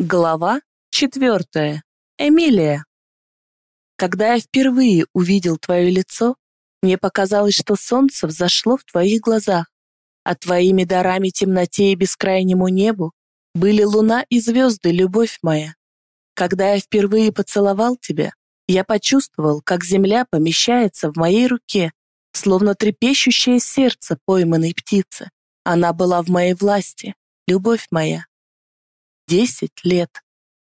Глава четвертая. Эмилия. Когда я впервые увидел твое лицо, мне показалось, что солнце взошло в твоих глазах, а твоими дарами темноте и бескрайнему небу были луна и звезды, любовь моя. Когда я впервые поцеловал тебя, я почувствовал, как земля помещается в моей руке, словно трепещущее сердце пойманной птицы. Она была в моей власти, любовь моя. Десять лет.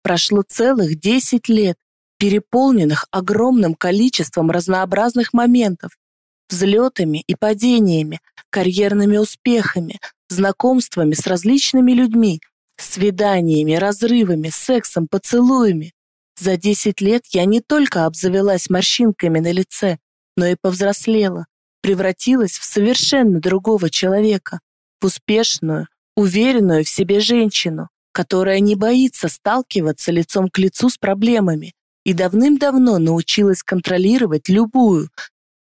Прошло целых десять лет, переполненных огромным количеством разнообразных моментов, взлетами и падениями, карьерными успехами, знакомствами с различными людьми, свиданиями, разрывами, сексом, поцелуями. За десять лет я не только обзавелась морщинками на лице, но и повзрослела, превратилась в совершенно другого человека, в успешную, уверенную в себе женщину, которая не боится сталкиваться лицом к лицу с проблемами и давным-давно научилась контролировать любую,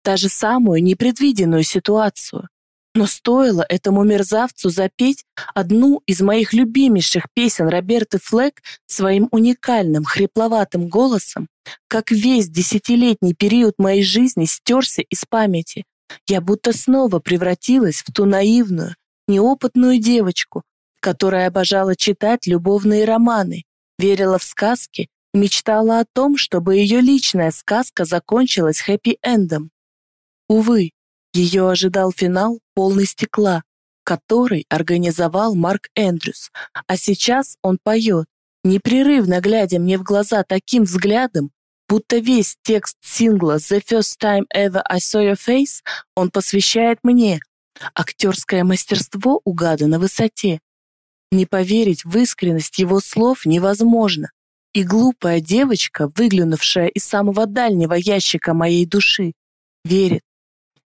даже самую непредвиденную ситуацию. Но стоило этому мерзавцу запеть одну из моих любимейших песен Роберты Флэк своим уникальным хрипловатым голосом, как весь десятилетний период моей жизни стерся из памяти. Я будто снова превратилась в ту наивную, неопытную девочку, которая обожала читать любовные романы, верила в сказки и мечтала о том, чтобы ее личная сказка закончилась хэппи-эндом. Увы, ее ожидал финал полный стекла, который организовал Марк Эндрюс, а сейчас он поет, непрерывно глядя мне в глаза таким взглядом, будто весь текст сингла «The First Time Ever I Saw Your Face» он посвящает мне. Актерское мастерство у гада на высоте. Не поверить в искренность его слов невозможно. И глупая девочка, выглянувшая из самого дальнего ящика моей души, верит.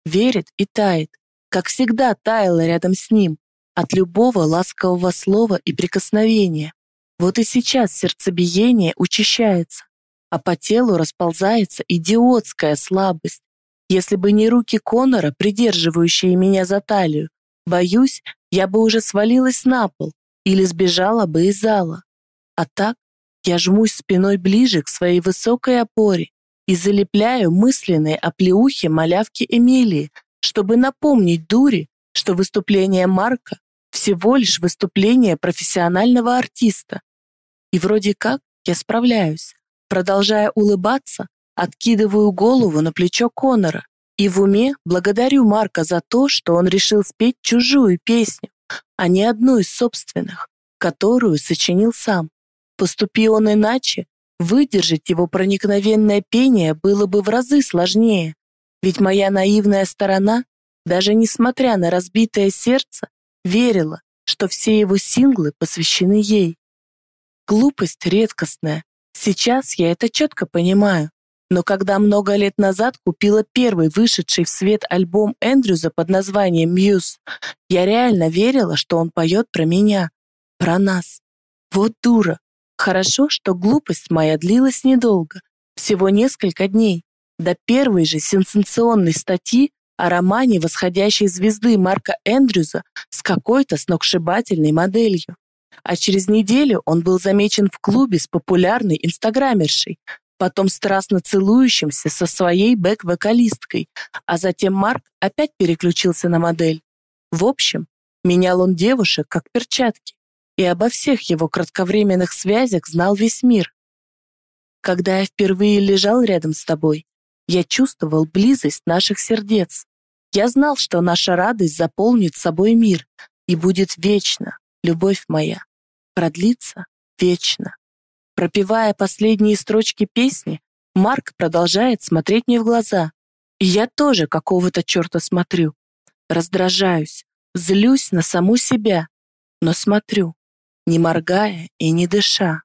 Верит и тает, как всегда таяла рядом с ним, от любого ласкового слова и прикосновения. Вот и сейчас сердцебиение учащается, а по телу расползается идиотская слабость. Если бы не руки Конора, придерживающие меня за талию, боюсь, я бы уже свалилась на пол, или сбежала бы из зала. А так я жмусь спиной ближе к своей высокой опоре и залепляю мысленные оплеухи малявки Эмилии, чтобы напомнить дури, что выступление Марка всего лишь выступление профессионального артиста. И вроде как я справляюсь, продолжая улыбаться, откидываю голову на плечо Конора и в уме благодарю Марка за то, что он решил спеть чужую песню, а не одну из собственных, которую сочинил сам. Поступи он иначе, выдержать его проникновенное пение было бы в разы сложнее, ведь моя наивная сторона, даже несмотря на разбитое сердце, верила, что все его синглы посвящены ей. Глупость редкостная, сейчас я это четко понимаю. Но когда много лет назад купила первый вышедший в свет альбом Эндрюза под названием «Мьюз», я реально верила, что он поет про меня, про нас. Вот дура. Хорошо, что глупость моя длилась недолго, всего несколько дней, до первой же сенсационной статьи о романе восходящей звезды Марка Эндрюза с какой-то сногсшибательной моделью. А через неделю он был замечен в клубе с популярной инстаграмершей, потом страстно целующимся со своей бэк-вокалисткой, а затем Марк опять переключился на модель. В общем, менял он девушек как перчатки, и обо всех его кратковременных связях знал весь мир. Когда я впервые лежал рядом с тобой, я чувствовал близость наших сердец. Я знал, что наша радость заполнит собой мир и будет вечно, любовь моя, продлится вечно. Пропевая последние строчки песни, Марк продолжает смотреть мне в глаза. И я тоже какого-то черта смотрю. Раздражаюсь, злюсь на саму себя, но смотрю, не моргая и не дыша.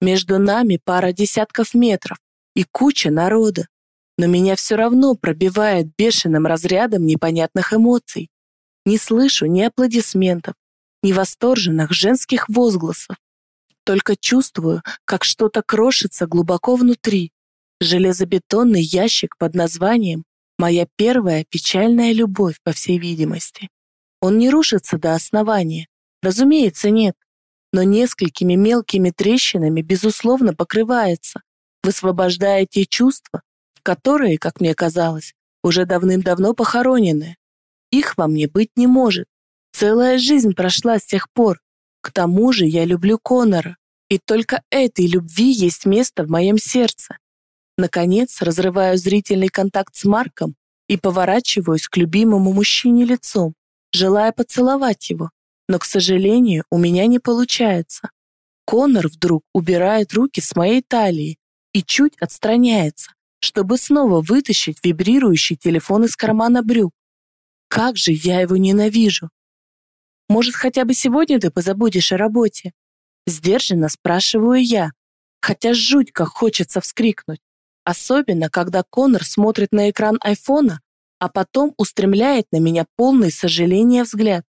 Между нами пара десятков метров и куча народа, но меня все равно пробивает бешеным разрядом непонятных эмоций. Не слышу ни аплодисментов, ни восторженных женских возгласов. Только чувствую, как что-то крошится глубоко внутри. Железобетонный ящик под названием «Моя первая печальная любовь», по всей видимости. Он не рушится до основания. Разумеется, нет. но несколькими мелкими трещинами, безусловно, покрывается, высвобождая те чувства, которые, как мне казалось, уже давным-давно похоронены. Их во мне быть не может. Целая жизнь прошла с тех пор. К тому же я люблю Конора, и только этой любви есть место в моем сердце. Наконец, разрываю зрительный контакт с Марком и поворачиваюсь к любимому мужчине лицом, желая поцеловать его, но, к сожалению, у меня не получается. Конор вдруг убирает руки с моей талии и чуть отстраняется, чтобы снова вытащить вибрирующий телефон из кармана брюк. Как же я его ненавижу! Может, хотя бы сегодня ты позабудешь о работе? Сдержанно спрашиваю я, хотя жуть как хочется вскрикнуть. Особенно, когда Конор смотрит на экран айфона, а потом устремляет на меня полный сожаления взгляд.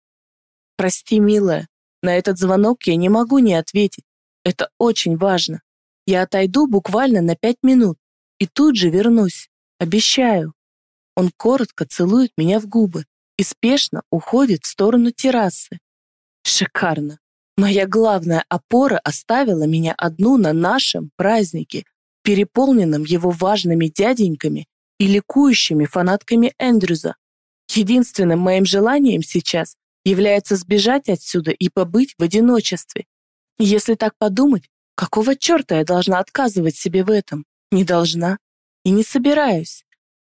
«Прости, милая, на этот звонок я не могу не ответить. Это очень важно. Я отойду буквально на пять минут и тут же вернусь. Обещаю». Он коротко целует меня в губы и спешно уходит в сторону террасы. Шикарно. Моя главная опора оставила меня одну на нашем празднике, переполненном его важными дяденьками и ликующими фанатками Эндрюза. Единственным моим желанием сейчас является сбежать отсюда и побыть в одиночестве. Если так подумать, какого черта я должна отказывать себе в этом? Не должна. И не собираюсь.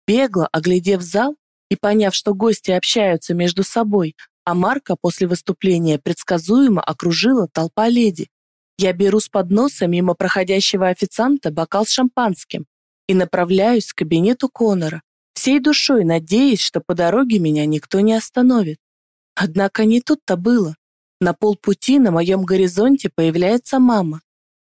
Бегло оглядев зал и поняв, что гости общаются между собой, а Марка после выступления предсказуемо окружила толпа леди. Я беру с подноса мимо проходящего официанта бокал с шампанским и направляюсь к кабинету Конора, всей душой надеясь, что по дороге меня никто не остановит. Однако не тут-то было. На полпути на моем горизонте появляется мама,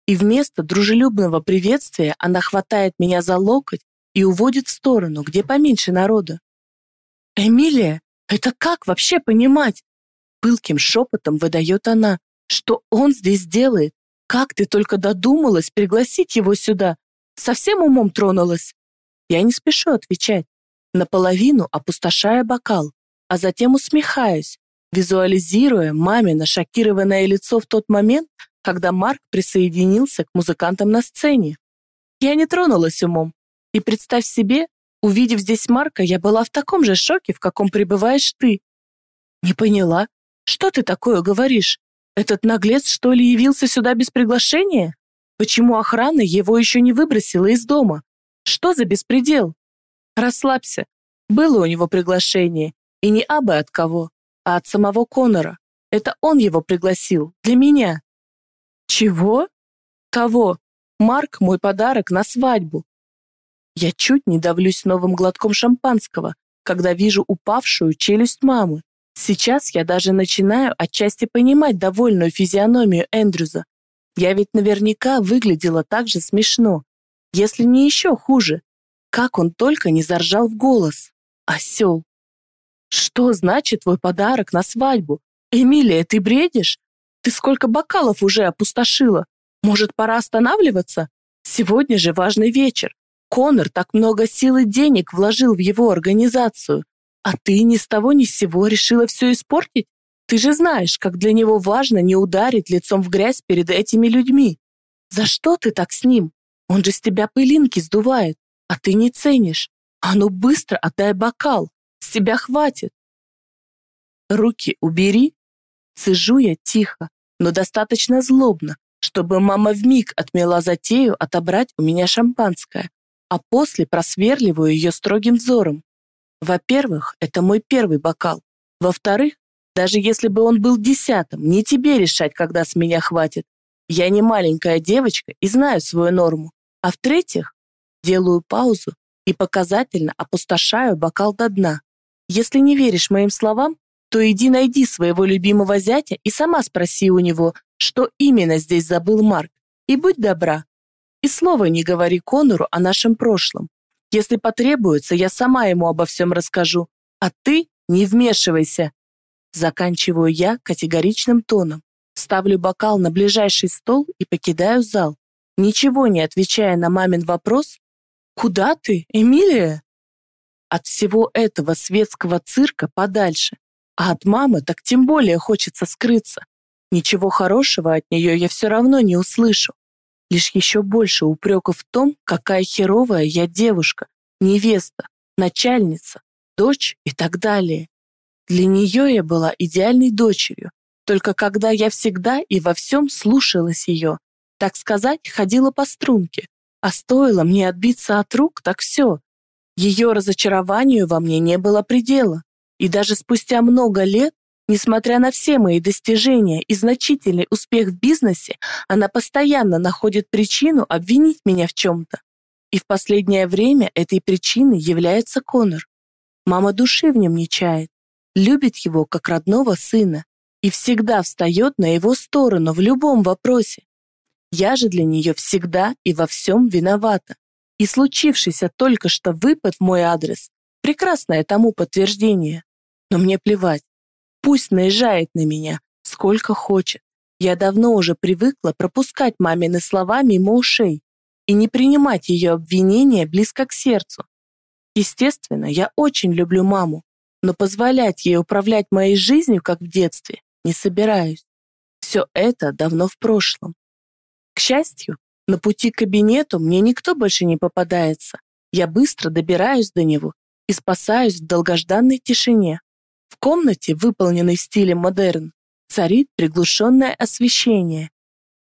и вместо дружелюбного приветствия она хватает меня за локоть и уводит в сторону, где поменьше народа. «Эмилия, это как вообще понимать? Пылким шепотом выдает она, что он здесь делает. Как ты только додумалась пригласить его сюда? Совсем умом тронулась? Я не спешу отвечать, наполовину опустошая бокал, а затем усмехаюсь, визуализируя мамино шокированное лицо в тот момент, когда Марк присоединился к музыкантам на сцене. Я не тронулась умом. И представь себе, Увидев здесь Марка, я была в таком же шоке, в каком пребываешь ты. Не поняла, что ты такое говоришь? Этот наглец, что ли, явился сюда без приглашения? Почему охрана его еще не выбросила из дома? Что за беспредел? Расслабься. Было у него приглашение. И не абы от кого, а от самого Конора. Это он его пригласил. Для меня. Чего? Кого? Марк – мой подарок на свадьбу. Я чуть не давлюсь новым глотком шампанского, когда вижу упавшую челюсть мамы. Сейчас я даже начинаю отчасти понимать довольную физиономию Эндрюза. Я ведь наверняка выглядела так же смешно, если не еще хуже. Как он только не заржал в голос. Осел. Что значит твой подарок на свадьбу? Эмилия, ты бредишь? Ты сколько бокалов уже опустошила? Может, пора останавливаться? Сегодня же важный вечер. Конор так много сил и денег вложил в его организацию, а ты ни с того ни с сего решила все испортить? Ты же знаешь, как для него важно не ударить лицом в грязь перед этими людьми. За что ты так с ним? Он же с тебя пылинки сдувает, а ты не ценишь. А ну быстро отдай бокал, с тебя хватит. Руки убери. Цежу я тихо, но достаточно злобно, чтобы мама вмиг отмела затею отобрать у меня шампанское а после просверливаю ее строгим взором. Во-первых, это мой первый бокал. Во-вторых, даже если бы он был десятым, не тебе решать, когда с меня хватит. Я не маленькая девочка и знаю свою норму. А в-третьих, делаю паузу и показательно опустошаю бокал до дна. Если не веришь моим словам, то иди найди своего любимого зятя и сама спроси у него, что именно здесь забыл Марк. И будь добра, и слова не говори Конору о нашем прошлом. Если потребуется, я сама ему обо всем расскажу, а ты не вмешивайся. Заканчиваю я категоричным тоном, ставлю бокал на ближайший стол и покидаю зал, ничего не отвечая на мамин вопрос «Куда ты, Эмилия?» От всего этого светского цирка подальше, а от мамы так тем более хочется скрыться. Ничего хорошего от нее я все равно не услышу. Лишь еще больше упреков в том, какая херовая я девушка, невеста, начальница, дочь и так далее. Для нее я была идеальной дочерью, только когда я всегда и во всем слушалась ее, так сказать, ходила по струнке, а стоило мне отбиться от рук, так все. Ее разочарованию во мне не было предела, и даже спустя много лет Несмотря на все мои достижения и значительный успех в бизнесе, она постоянно находит причину обвинить меня в чем-то. И в последнее время этой причиной является Конор. Мама души в нем не чает, любит его как родного сына и всегда встает на его сторону в любом вопросе. Я же для нее всегда и во всем виновата. И случившийся только что выпад в мой адрес – прекрасное тому подтверждение. Но мне плевать. Пусть наезжает на меня, сколько хочет. Я давно уже привыкла пропускать мамины слова мимо ушей и не принимать ее обвинения близко к сердцу. Естественно, я очень люблю маму, но позволять ей управлять моей жизнью, как в детстве, не собираюсь. Все это давно в прошлом. К счастью, на пути к кабинету мне никто больше не попадается. Я быстро добираюсь до него и спасаюсь в долгожданной тишине. В комнате, выполненной в стиле модерн, царит приглушенное освещение,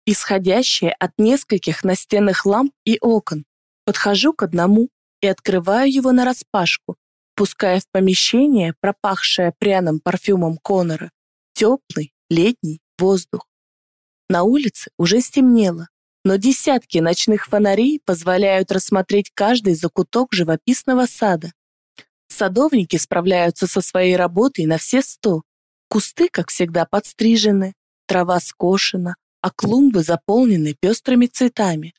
исходящее от нескольких настенных ламп и окон. Подхожу к одному и открываю его нараспашку, пуская в помещение, пропахшее пряным парфюмом Конора, теплый летний воздух. На улице уже стемнело, но десятки ночных фонарей позволяют рассмотреть каждый закуток живописного сада. Садовники справляются со своей работой на все сто. Кусты, как всегда, подстрижены, трава скошена, а клумбы заполнены пестрыми цветами.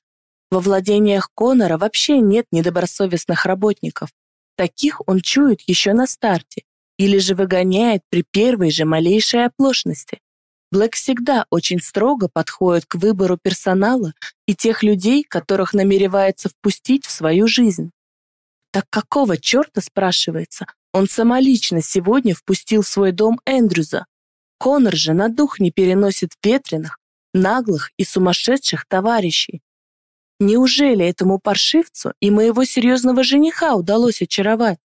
Во владениях Конора вообще нет недобросовестных работников. Таких он чует еще на старте или же выгоняет при первой же малейшей оплошности. Блэк всегда очень строго подходит к выбору персонала и тех людей, которых намеревается впустить в свою жизнь. Так какого черта, спрашивается, он самолично сегодня впустил в свой дом Эндрюза? Конор же на дух не переносит ветреных, наглых и сумасшедших товарищей. Неужели этому паршивцу и моего серьезного жениха удалось очаровать?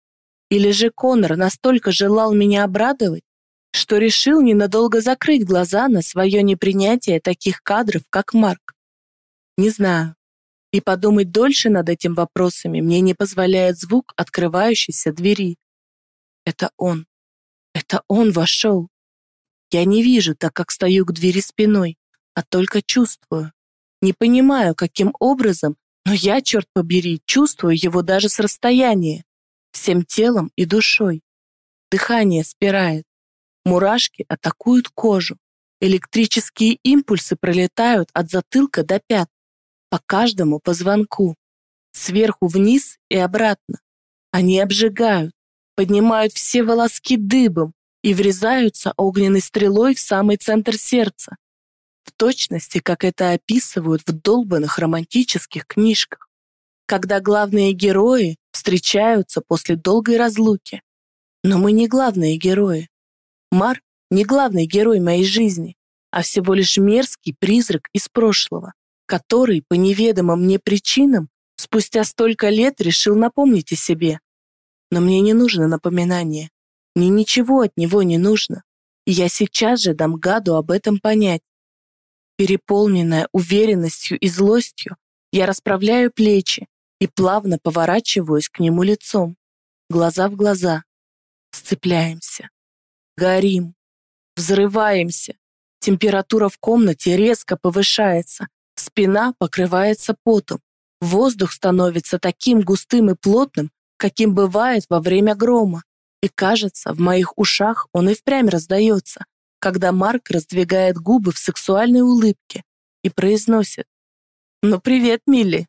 Или же Конор настолько желал меня обрадовать, что решил ненадолго закрыть глаза на свое непринятие таких кадров, как Марк? Не знаю. И подумать дольше над этим вопросами мне не позволяет звук открывающейся двери. Это он. Это он вошел. Я не вижу, так как стою к двери спиной, а только чувствую. Не понимаю, каким образом, но я, черт побери, чувствую его даже с расстояния, всем телом и душой. Дыхание спирает, мурашки атакуют кожу, электрические импульсы пролетают от затылка до пят по каждому позвонку, сверху вниз и обратно. Они обжигают, поднимают все волоски дыбом и врезаются огненной стрелой в самый центр сердца. В точности, как это описывают в долбанных романтических книжках, когда главные герои встречаются после долгой разлуки. Но мы не главные герои. Мар не главный герой моей жизни, а всего лишь мерзкий призрак из прошлого который по неведомым мне причинам спустя столько лет решил напомнить о себе. Но мне не нужно напоминание. Мне ничего от него не нужно. И я сейчас же дам гаду об этом понять. Переполненная уверенностью и злостью, я расправляю плечи и плавно поворачиваюсь к нему лицом, глаза в глаза. Сцепляемся. Горим. Взрываемся. Температура в комнате резко повышается, Спина покрывается потом. Воздух становится таким густым и плотным, каким бывает во время грома. И кажется, в моих ушах он и впрямь раздается, когда Марк раздвигает губы в сексуальной улыбке и произносит «Ну привет, Милли!»